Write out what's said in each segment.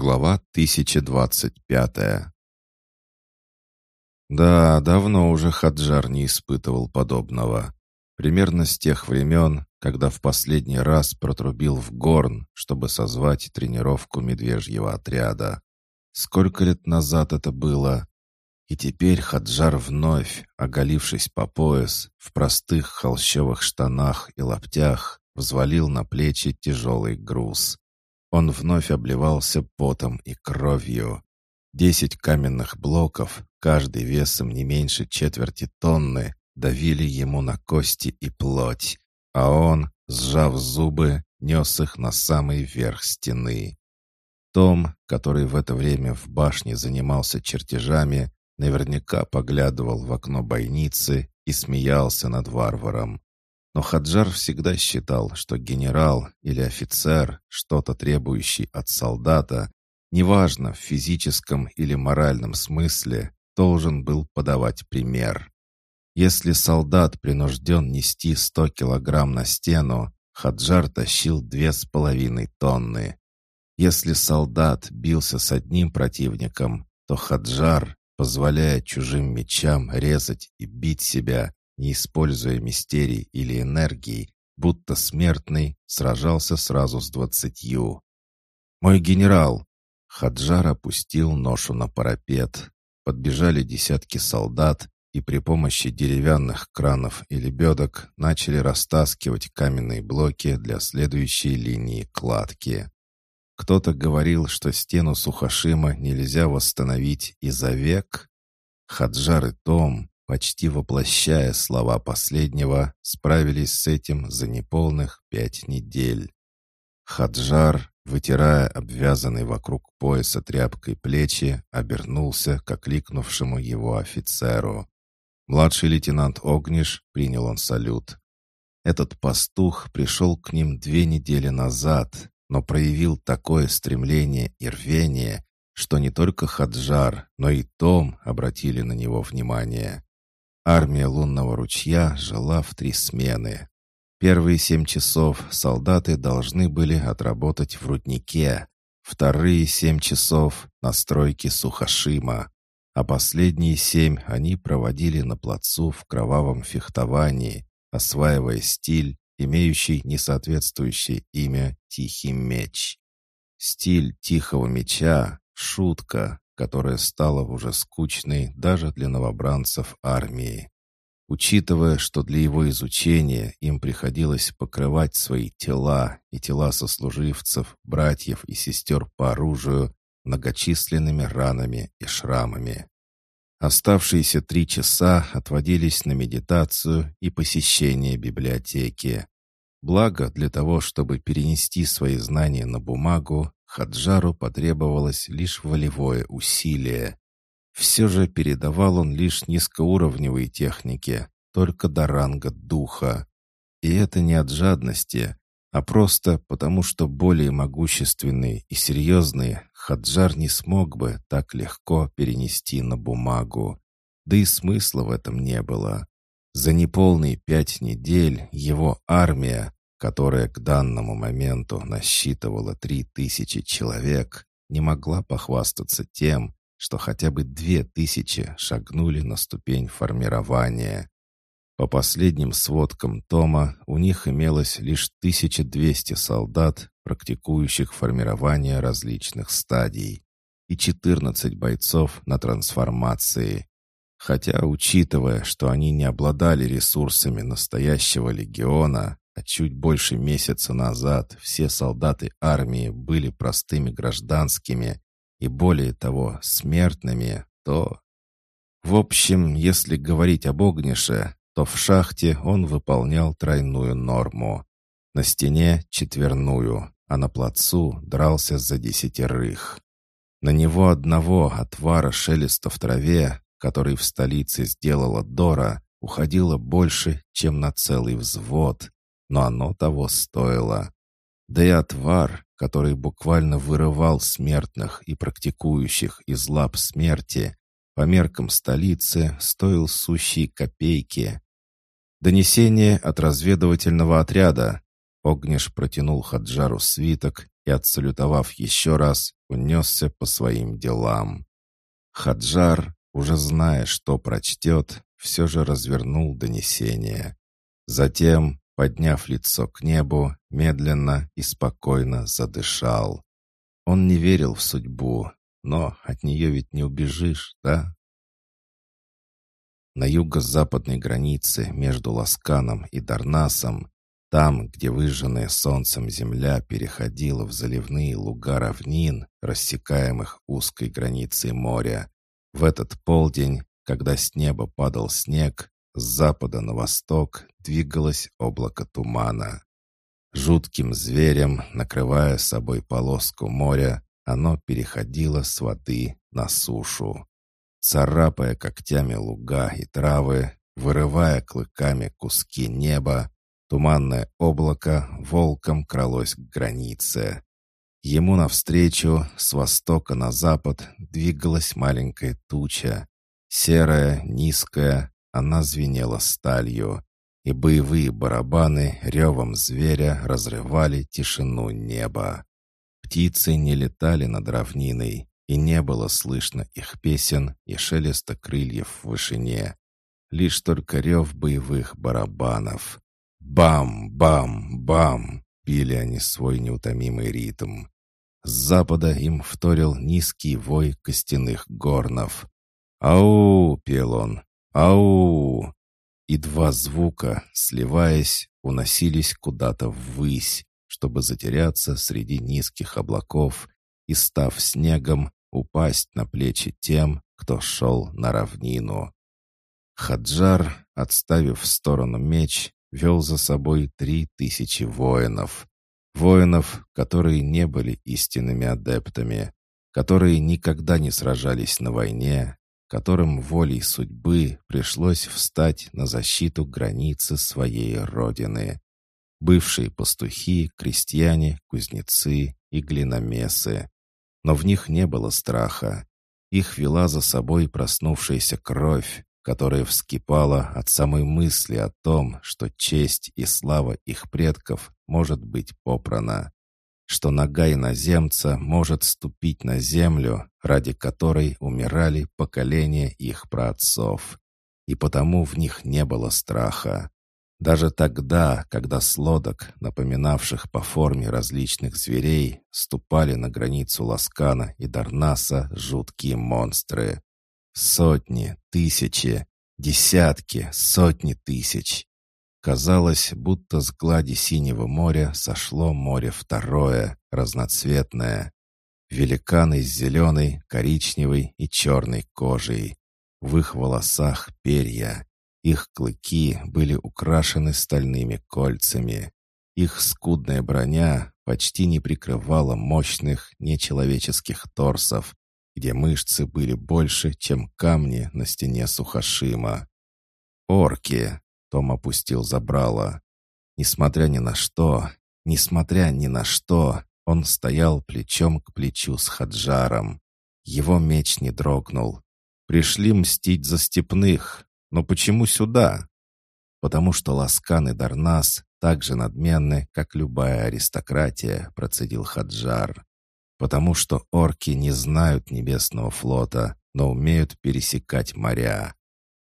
Глава 1025 Да, давно уже Хаджар не испытывал подобного. Примерно с тех времен, когда в последний раз протрубил в горн, чтобы созвать тренировку медвежьего отряда. Сколько лет назад это было? И теперь Хаджар вновь, оголившись по пояс, в простых холщовых штанах и лаптях, взвалил на плечи тяжелый груз. Он вновь обливался потом и кровью. Десять каменных блоков, каждый весом не меньше четверти тонны, давили ему на кости и плоть, а он, сжав зубы, нес их на самый верх стены. Том, который в это время в башне занимался чертежами, наверняка поглядывал в окно бойницы и смеялся над варваром. Но Хаджар всегда считал, что генерал или офицер, что-то требующий от солдата, неважно в физическом или моральном смысле, должен был подавать пример. Если солдат принужден нести 100 килограмм на стену, Хаджар тащил две с половиной тонны. Если солдат бился с одним противником, то Хаджар, позволяя чужим мечам резать и бить себя, не используя мистерий или энергии, будто смертный, сражался сразу с двадцатью. «Мой генерал!» Хаджар опустил ношу на парапет. Подбежали десятки солдат и при помощи деревянных кранов и лебедок начали растаскивать каменные блоки для следующей линии кладки. Кто-то говорил, что стену Сухашима нельзя восстановить и за век. Хаджар и Том, почти воплощая слова последнего, справились с этим за неполных пять недель. Хаджар, вытирая обвязанный вокруг пояса тряпкой плечи, обернулся к окликнувшему его офицеру. Младший лейтенант Огниш принял он салют. Этот пастух пришел к ним две недели назад, но проявил такое стремление и рвение, что не только Хаджар, но и Том обратили на него внимание. Армия лунного ручья жила в три смены. Первые семь часов солдаты должны были отработать в руднике, вторые семь часов — на стройке Сухашима, а последние семь они проводили на плацу в кровавом фехтовании, осваивая стиль, имеющий несоответствующее имя «Тихий меч». Стиль «Тихого меча» — шутка, которая стала уже скучной даже для новобранцев армии. Учитывая, что для его изучения им приходилось покрывать свои тела и тела сослуживцев, братьев и сестер по оружию многочисленными ранами и шрамами. Оставшиеся три часа отводились на медитацию и посещение библиотеки. Благо, для того, чтобы перенести свои знания на бумагу, Хаджару потребовалось лишь волевое усилие. Все же передавал он лишь низкоуровневые техники, только до ранга духа. И это не от жадности, а просто потому, что более могущественные и серьезные Хаджар не смог бы так легко перенести на бумагу. Да и смысла в этом не было. За неполные пять недель его армия, которая к данному моменту насчитывала три тысячи человек, не могла похвастаться тем, что хотя бы две тысячи шагнули на ступень формирования. По последним сводкам Тома у них имелось лишь 1200 солдат, практикующих формирование различных стадий, и 14 бойцов на трансформации. Хотя, учитывая, что они не обладали ресурсами настоящего легиона, а чуть больше месяца назад все солдаты армии были простыми гражданскими и, более того, смертными, то... В общем, если говорить об Огнише, то в шахте он выполнял тройную норму. На стене — четверную, а на плацу дрался за десятерых. На него одного отвара шелеста в траве, который в столице сделала Дора, уходило больше, чем на целый взвод, но оно того стоило. Да и отвар, который буквально вырывал смертных и практикующих из лап смерти, по меркам столицы стоил сущие копейки. «Донесение от разведывательного отряда!» Огнеш протянул Хаджару свиток, и, отсалютовав еще раз, унесся по своим делам. Хаджар, уже зная, что прочтет, все же развернул донесение. Затем, подняв лицо к небу, медленно и спокойно задышал. Он не верил в судьбу, но от нее ведь не убежишь, да? На юго-западной границе между Ласканом и Дарнасом, там, где выжженная солнцем земля переходила в заливные луга равнин, рассекаемых узкой границей моря, в этот полдень, когда с неба падал снег, с запада на восток двигалось облако тумана. Жутким зверем, накрывая собой полоску моря, оно переходило с воды на сушу. Царапая когтями луга и травы, вырывая клыками куски неба, туманное облако волком кралось к границе. Ему навстречу, с востока на запад, двигалась маленькая туча. Серая, низкая, она звенела сталью, и боевые барабаны ревом зверя разрывали тишину неба. Птицы не летали над равниной, и не было слышно их песен и шелеста крыльев в вышине. Лишь только рев боевых барабанов. Бам-бам-бам! Пили они свой неутомимый ритм. С запада им вторил низкий вой костяных горнов. «Ау!» — пел он. «Ау!» И два звука, сливаясь, уносились куда-то ввысь, чтобы затеряться среди низких облаков и, став снегом, упасть на плечи тем, кто шел на равнину. Хаджар, отставив в сторону меч, вел за собой три тысячи воинов. Воинов, которые не были истинными адептами, которые никогда не сражались на войне, которым волей судьбы пришлось встать на защиту границы своей родины бывшие пастухи, крестьяне, кузнецы и глиномесы. Но в них не было страха. Их вела за собой проснувшаяся кровь, которая вскипала от самой мысли о том, что честь и слава их предков может быть попрана, что нога иноземца может ступить на землю, ради которой умирали поколения их праотцов. И потому в них не было страха. Даже тогда, когда с лодок, напоминавших по форме различных зверей, ступали на границу Ласкана и Дарнаса жуткие монстры. Сотни, тысячи, десятки, сотни тысяч. Казалось, будто с глади синего моря сошло море второе, разноцветное. Великаны с зеленой, коричневой и черной кожей. В их волосах перья. Их клыки были украшены стальными кольцами. Их скудная броня почти не прикрывала мощных, нечеловеческих торсов, где мышцы были больше, чем камни на стене Сухашима. «Орки!» — Том опустил забрало. Несмотря ни на что, несмотря ни на что, он стоял плечом к плечу с Хаджаром. Его меч не дрогнул. «Пришли мстить за степных, но почему сюда? Потому что Ласкан и Дарнас так же надменны, как любая аристократия, процедил Хаджар. Потому что орки не знают небесного флота, но умеют пересекать моря.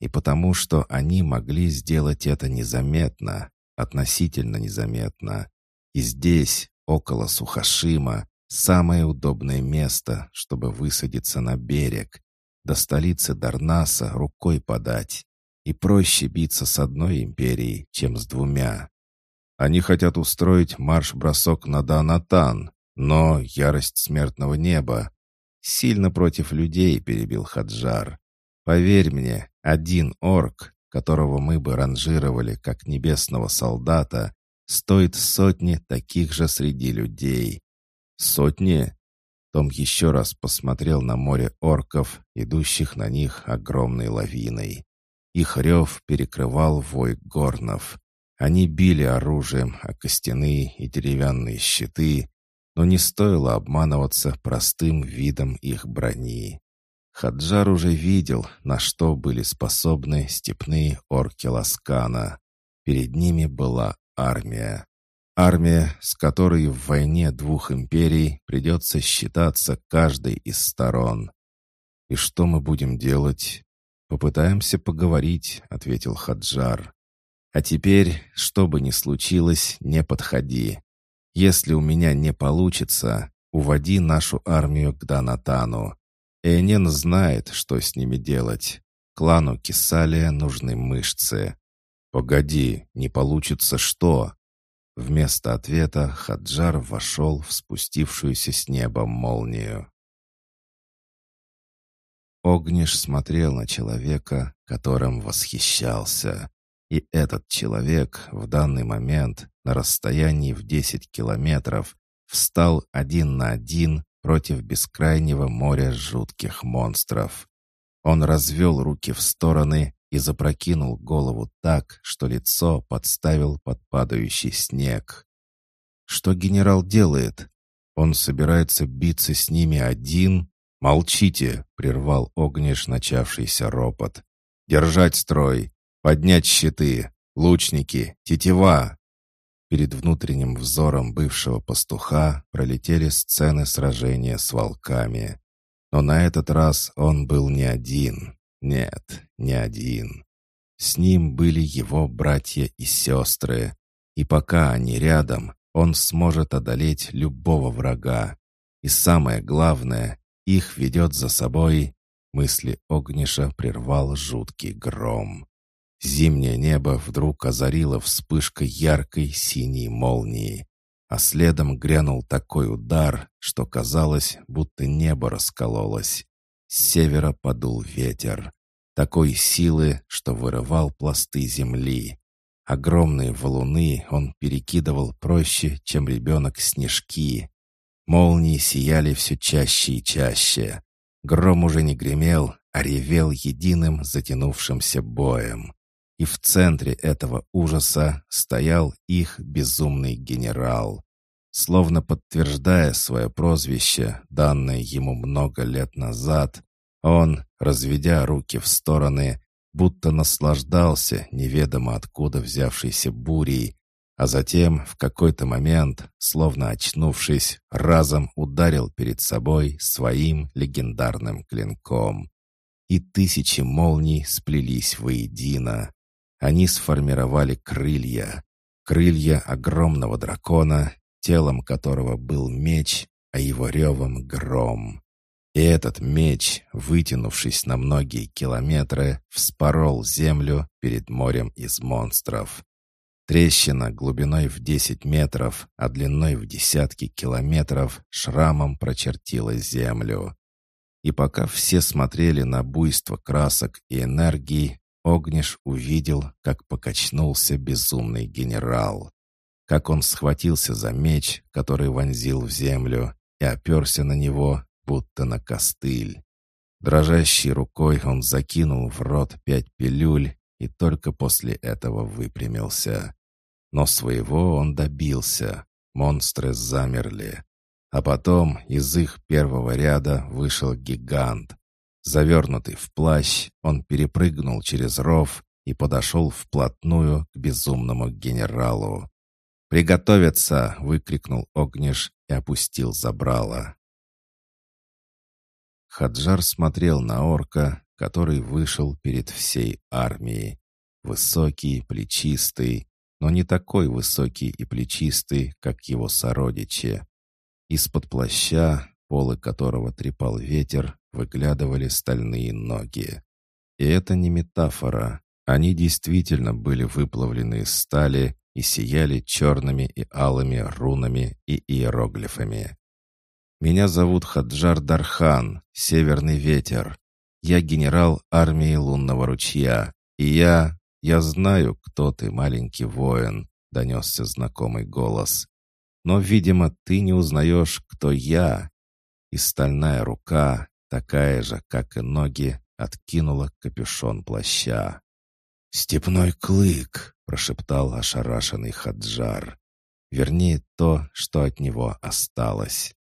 И потому что они могли сделать это незаметно, относительно незаметно. И здесь, около Сухашима, самое удобное место, чтобы высадиться на берег. До столицы Дарнаса рукой подать и проще биться с одной империей, чем с двумя. Они хотят устроить марш-бросок на Данатан, но ярость смертного неба сильно против людей перебил Хаджар. Поверь мне, один орк, которого мы бы ранжировали как небесного солдата, стоит сотни таких же среди людей. Сотни? Том еще раз посмотрел на море орков, идущих на них огромной лавиной. Их рев перекрывал вой горнов. Они били оружием о костяные и деревянные щиты, но не стоило обманываться простым видом их брони. Хаджар уже видел, на что были способны степные орки Ласкана. Перед ними была армия. Армия, с которой в войне двух империй придется считаться каждой из сторон. «И что мы будем делать?» «Попытаемся поговорить», — ответил Хаджар. «А теперь, что бы ни случилось, не подходи. Если у меня не получится, уводи нашу армию к Данатану. Энен знает, что с ними делать. Клану Кисалия нужны мышцы». «Погоди, не получится что?» Вместо ответа Хаджар вошел в спустившуюся с неба молнию. Огниш смотрел на человека, которым восхищался. И этот человек в данный момент на расстоянии в 10 километров встал один на один против бескрайнего моря жутких монстров. Он развел руки в стороны и запрокинул голову так, что лицо подставил под падающий снег. «Что генерал делает? Он собирается биться с ними один?» «Молчите!» — прервал огнеш начавшийся ропот. «Держать строй! Поднять щиты! Лучники! Тетива!» Перед внутренним взором бывшего пастуха пролетели сцены сражения с волками. Но на этот раз он был не один. Нет, не один. С ним были его братья и сестры. И пока они рядом, он сможет одолеть любого врага. И самое главное, их ведет за собой... Мысли Огниша прервал жуткий гром. Зимнее небо вдруг озарило вспышкой яркой синей молнии, а следом грянул такой удар, что казалось, будто небо раскололось. С севера подул ветер. Такой силы, что вырывал пласты земли. Огромные валуны он перекидывал проще, чем ребенок снежки. Молнии сияли все чаще и чаще. Гром уже не гремел, а ревел единым затянувшимся боем. И в центре этого ужаса стоял их безумный генерал. Словно подтверждая свое прозвище, данное ему много лет назад, он, разведя руки в стороны, будто наслаждался неведомо откуда взявшейся бурей, а затем в какой-то момент, словно очнувшись, разом ударил перед собой своим легендарным клинком. И тысячи молний сплелись воедино. Они сформировали крылья. Крылья огромного дракона, телом которого был меч, а его ревом — гром. И этот меч, вытянувшись на многие километры, вспорол землю перед морем из монстров. Трещина глубиной в 10 метров, а длиной в десятки километров шрамом прочертила землю. И пока все смотрели на буйство красок и энергии, Огниш увидел, как покачнулся безумный генерал. Как он схватился за меч, который вонзил в землю, и оперся на него, будто на костыль. Дрожащей рукой он закинул в рот пять пилюль и только после этого выпрямился. Но своего он добился. Монстры замерли. А потом из их первого ряда вышел гигант. Завернутый в плащ, он перепрыгнул через ров и подошел вплотную к безумному генералу. «Приготовиться!» — выкрикнул Огниш и опустил забрало. Хаджар смотрел на орка, который вышел перед всей армией. Высокий, плечистый, но не такой высокий и плечистый, как его сородичи. Из-под плаща, полы которого трепал ветер, выглядывали стальные ноги. И это не метафора. Они действительно были выплавлены из стали и сияли черными и алыми рунами и иероглифами. Меня зовут Хаджар Дархан, Северный ветер. Я генерал армии Лунного ручья. И я... я знаю, кто ты, маленький воин», — донесся знакомый голос. «Но, видимо, ты не узнаешь, кто я». И стальная рука, такая же, как и ноги, откинула капюшон плаща. «Степной клык!» — прошептал ошарашенный Хаджар. Вернее, то, что от него осталось.